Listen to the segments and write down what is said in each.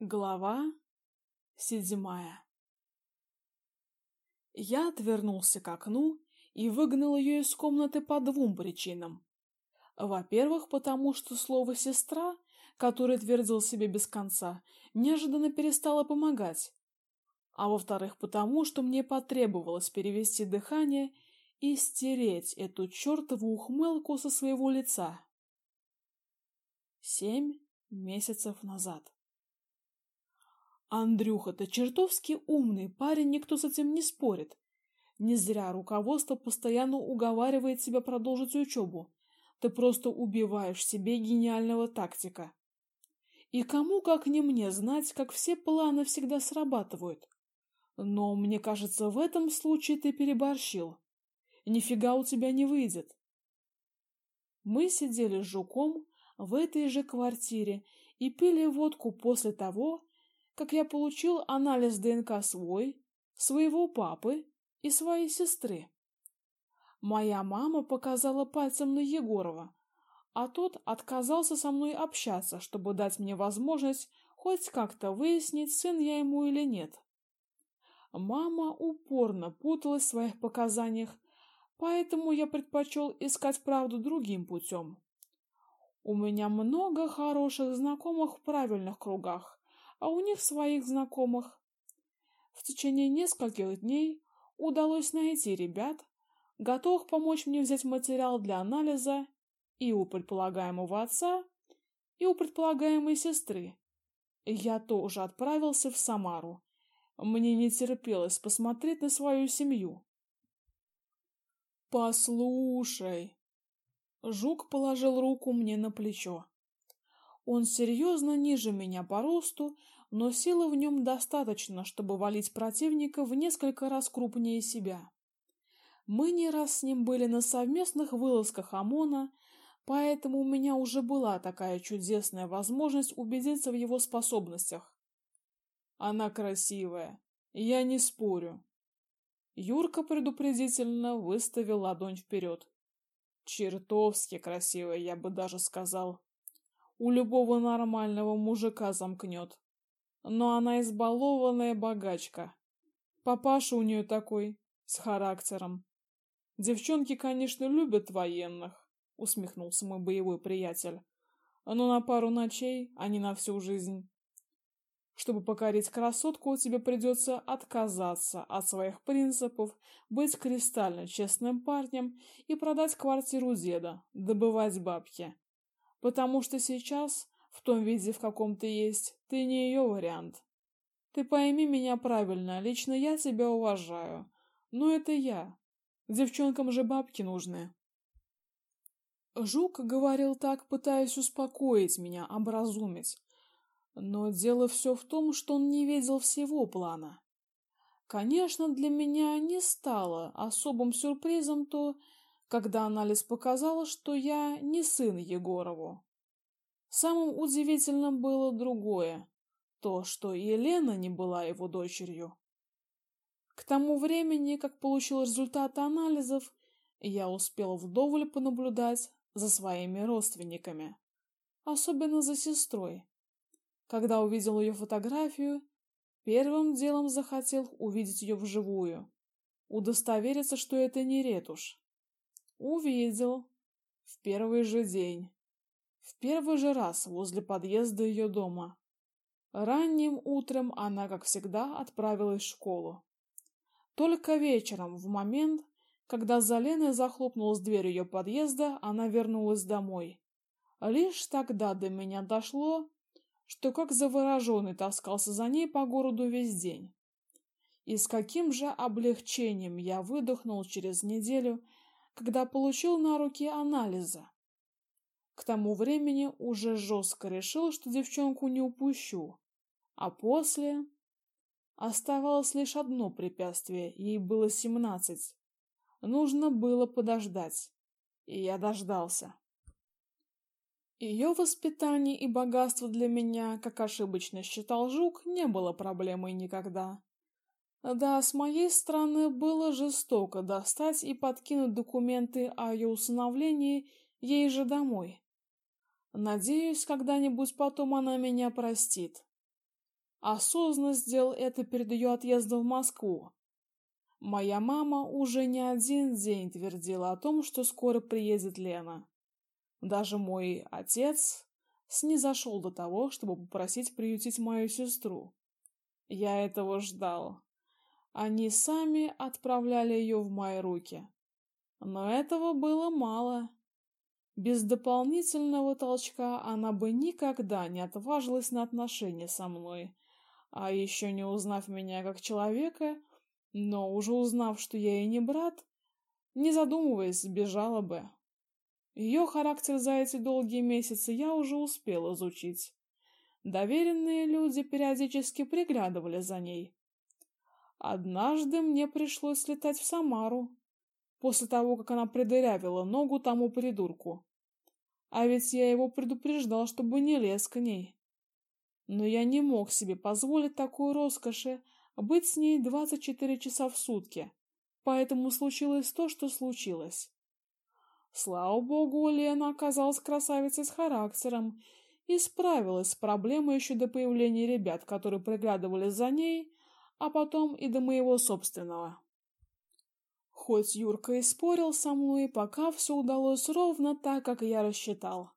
Глава седьмая Я отвернулся к окну и выгнал ее из комнаты по двум причинам. Во-первых, потому что слово «сестра», которое твердил себе без конца, неожиданно перестало помогать. А во-вторых, потому что мне потребовалось перевести дыхание и стереть эту чертову ухмылку со своего лица. Семь месяцев назад. Андрюха, ты чертовски умный парень, никто с этим не спорит. Не зря руководство постоянно уговаривает тебя продолжить учебу. Ты просто убиваешь себе гениального тактика. И кому, как не мне, знать, как все планы всегда срабатывают. Но мне кажется, в этом случае ты переборщил. Нифига у тебя не выйдет. Мы сидели с Жуком в этой же квартире и пили водку после того, как я получил анализ ДНК свой, своего папы и своей сестры. Моя мама показала пальцем на Егорова, а тот отказался со мной общаться, чтобы дать мне возможность хоть как-то выяснить, сын я ему или нет. Мама упорно путалась в своих показаниях, поэтому я предпочел искать правду другим путем. У меня много хороших знакомых в правильных кругах, а у них своих знакомых. В течение нескольких дней удалось найти ребят, готовых помочь мне взять материал для анализа и у предполагаемого отца, и у предполагаемой сестры. Я тоже отправился в Самару. Мне не терпелось посмотреть на свою семью. Послушай, Жук положил руку мне на плечо. Он серьезно ниже меня по росту, но силы в нем достаточно, чтобы валить противника в несколько раз крупнее себя. Мы не раз с ним были на совместных вылазках ОМОНа, поэтому у меня уже была такая чудесная возможность убедиться в его способностях. Она красивая, я не спорю. Юрка предупредительно выставил ладонь вперед. Чертовски красивая, я бы даже сказал у любого нормального мужика замкнет. Но она избалованная богачка. Папаша у нее такой, с характером. Девчонки, конечно, любят военных, усмехнулся мой боевой приятель. Но на пару ночей, а не на всю жизнь. Чтобы покорить красотку, тебе придется отказаться от своих принципов, быть кристально честным парнем и продать квартиру деда, добывать бабки. Потому что сейчас, в том виде, в каком ты есть, ты не ее вариант. Ты пойми меня правильно, лично я тебя уважаю. Но это я. Девчонкам же бабки нужны. Жук говорил так, пытаясь успокоить меня, образумить. Но дело все в том, что он не видел всего плана. Конечно, для меня не стало особым сюрпризом то, когда анализ показал, что я не сын Егорову. Самым удивительным было другое, то, что Елена не была его дочерью. К тому времени, как получил результаты анализов, я успел вдоволь понаблюдать за своими родственниками, особенно за сестрой. Когда увидел ее фотографию, первым делом захотел увидеть ее вживую, удостовериться, что это не ретушь. Увидел. В первый же день. В первый же раз возле подъезда ее дома. Ранним утром она, как всегда, отправилась в школу. Только вечером, в момент, когда за Леной захлопнулась дверь ее подъезда, она вернулась домой. Лишь тогда до меня дошло, что как завороженный таскался за ней по городу весь день. И с каким же облегчением я выдохнул через неделю, когда получил на руки анализы. К тому времени уже жестко решил, что девчонку не упущу. А после оставалось лишь одно препятствие, ей было семнадцать. Нужно было подождать. И я дождался. Ее воспитание и богатство для меня, как ошибочно считал Жук, не было проблемой никогда. Да, с моей стороны было жестоко достать и подкинуть документы о ее усыновлении ей же домой. Надеюсь, когда-нибудь потом она меня простит. осознанно сделал это перед ее отъездом в Москву. Моя мама уже не один день твердила о том, что скоро приедет Лена. Даже мой отец снизошел до того, чтобы попросить приютить мою сестру. Я этого ждал. Они сами отправляли ее в мои руки. Но этого было мало. Без дополнительного толчка она бы никогда не отважилась на отношения со мной. А еще не узнав меня как человека, но уже узнав, что я ей не брат, не задумываясь, сбежала бы. Ее характер за эти долгие месяцы я уже успел изучить. Доверенные люди периодически приглядывали за ней. Однажды мне пришлось летать в Самару, после того, как она придырявила ногу тому придурку. А ведь я его предупреждал, чтобы не лез к ней. Но я не мог себе позволить такой роскоши быть с ней 24 часа в сутки. Поэтому случилось то, что случилось. Слава богу, Лена оказалась красавицей с характером и справилась с проблемой еще до появления ребят, которые приглядывали за ней, а потом и до моего собственного. Хоть Юрка и спорил со мной, пока все удалось ровно так, как я рассчитал.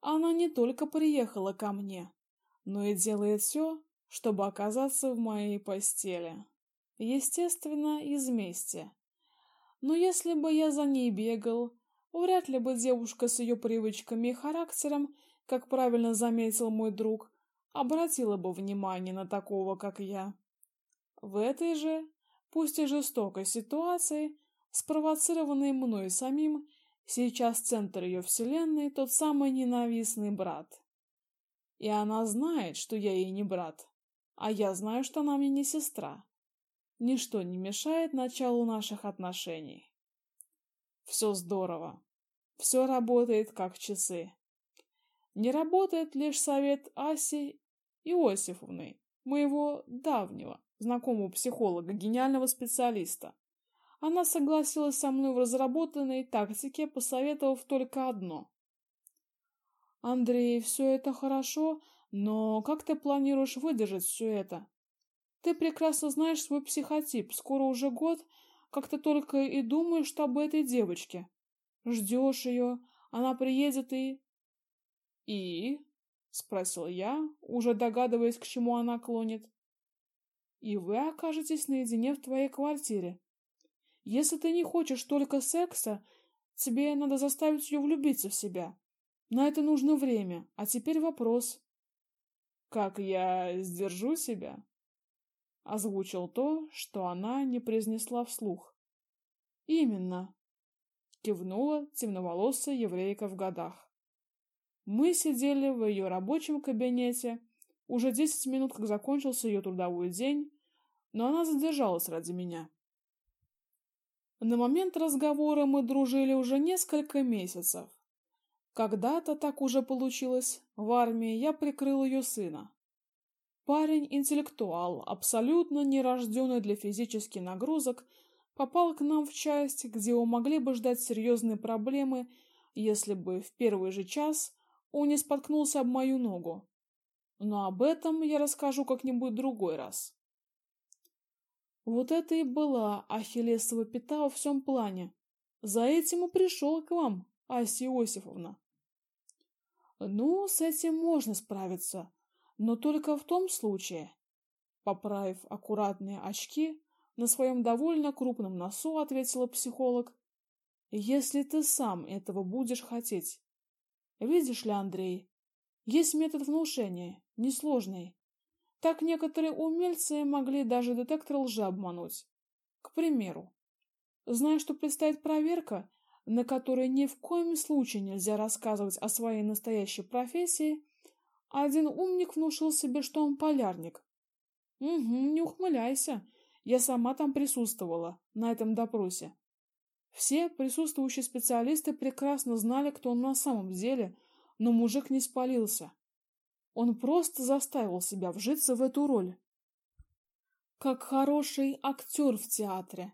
Она не только приехала ко мне, но и делает все, чтобы оказаться в моей постели. Естественно, из мести. Но если бы я за ней бегал, вряд ли бы девушка с ее привычками и характером, как правильно заметил мой друг, обратила бы внимание на такого, как я. В этой же, пусть и жестокой ситуации, спровоцированной мной самим, сейчас центр ее вселенной тот самый ненавистный брат. И она знает, что я ей не брат. А я знаю, что она мне не сестра. Ничто не мешает началу наших отношений. Все здорово. Все работает как часы. Не работает лишь совет Аси Иосифовны, моего давнего знакомого психолога, гениального специалиста. Она согласилась со мной в разработанной тактике, посоветовав только одно. Андрей, все это хорошо, но как ты планируешь выдержать все это? Ты прекрасно знаешь свой психотип. Скоро уже год, как ты только и думаешь об этой девочке. Ждешь ее, она приедет и... И? Спросил я, уже догадываясь, к чему она клонит. И вы окажетесь наедине в твоей квартире. Если ты не хочешь только секса, тебе надо заставить ее влюбиться в себя. На это нужно время. А теперь вопрос. Как я сдержу себя? Озвучил то, что она не произнесла вслух. Именно. Кивнула темноволосая еврейка в годах. Мы сидели в ее рабочем кабинете. Уже десять минут, как закончился ее трудовой день, но она задержалась ради меня. На момент разговора мы дружили уже несколько месяцев. Когда-то так уже получилось. В армии я прикрыл ее сына. Парень интеллектуал, абсолютно нерожденный для физических нагрузок, попал к нам в часть, где его могли бы ждать серьезные проблемы, если бы в первый же час он не споткнулся об мою ногу. Но об этом я расскажу как-нибудь другой раз. Вот это и была Ахиллесова пята во всем плане. За этим и пришел к вам, Ася Иосифовна. Ну, с этим можно справиться, но только в том случае, поправив аккуратные очки, на своем довольно крупном носу ответила психолог, если ты сам этого будешь хотеть. Видишь ли, Андрей, есть метод внушения, несложный. Так некоторые умельцы могли даже детектор лжи обмануть. К примеру, зная, что предстоит проверка, на которой ни в коем случае нельзя рассказывать о своей настоящей профессии, один умник внушил себе, что он полярник. Угу, не ухмыляйся. Я сама там присутствовала, на этом допросе. Все присутствующие специалисты прекрасно знали, кто он на самом деле, но мужик не спалился. Он просто заставил себя вжиться в эту роль. Как хороший актер в театре.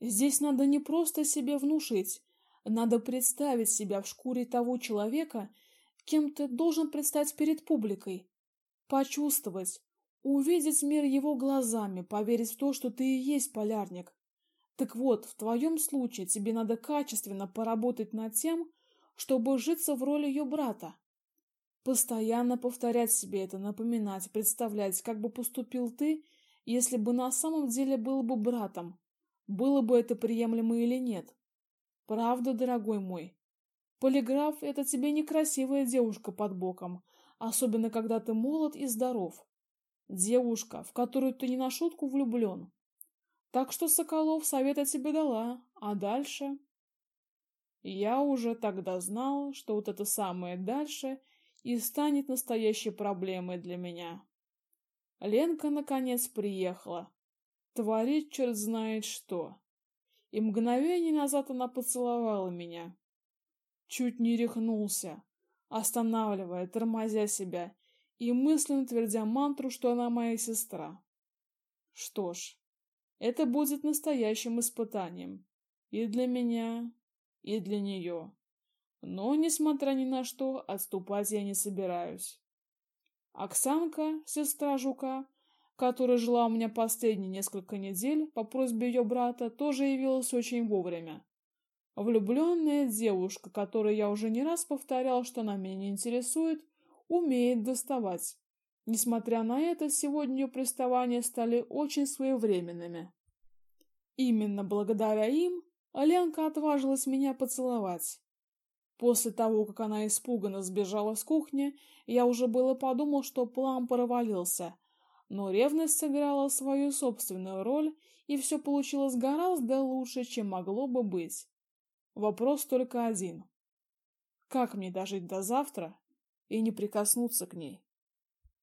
Здесь надо не просто себе внушить, надо представить себя в шкуре того человека, кем ты должен предстать перед публикой, почувствовать, увидеть мир его глазами, поверить в то, что ты и есть полярник. Так вот, в твоем случае тебе надо качественно поработать над тем, чтобы житься в роли ее брата. Постоянно повторять себе это, напоминать, представлять, как бы поступил ты, если бы на самом деле был бы братом. Было бы это приемлемо или нет? Правда, дорогой мой? Полиграф — это тебе некрасивая девушка под боком, особенно когда ты молод и здоров. Девушка, в которую ты не на шутку влюблен. Так что, Соколов, совета тебе дала, а дальше... Я уже тогда знал, что вот это самое дальше и станет настоящей проблемой для меня. Ленка наконец приехала. Творит черт знает что. И мгновение назад она поцеловала меня. Чуть не рехнулся, останавливая, тормозя себя и мысленно твердя мантру, что она моя сестра. Что ж, это будет настоящим испытанием и для меня, и для нее. Но, несмотря ни на что, отступать я не собираюсь. Оксанка, сестра Жука, которая жила у меня последние несколько недель по просьбе ее брата, тоже явилась очень вовремя. Влюбленная девушка, которой я уже не раз повторял, что она меня не интересует, умеет доставать. Несмотря на это, сегодня ее приставания стали очень своевременными. Именно благодаря им Аленка отважилась меня поцеловать. После того, как она испуганно сбежала с кухни, я уже было подумал, что план провалился, но ревность сыграла свою собственную роль, и все получилось гораздо лучше, чем могло бы быть. Вопрос только один. Как мне дожить до завтра и не прикоснуться к ней?